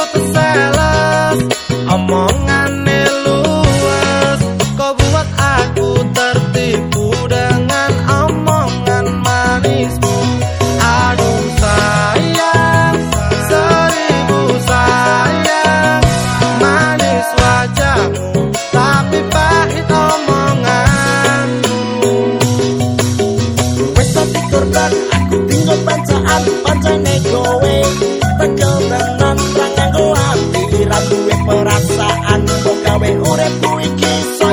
Mulut seles Omongane luas Kau buat aku tertipu dengan omongan manismu? Aduh sayang Seribu sayang. Manis wajahmu Tapi pahit omonganmu. Wes tadi korban aku tinggal pancaan pancane kowe Tegel tenan pasaan Kung gawin urip ko'y kisah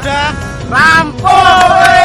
Sudah rampung.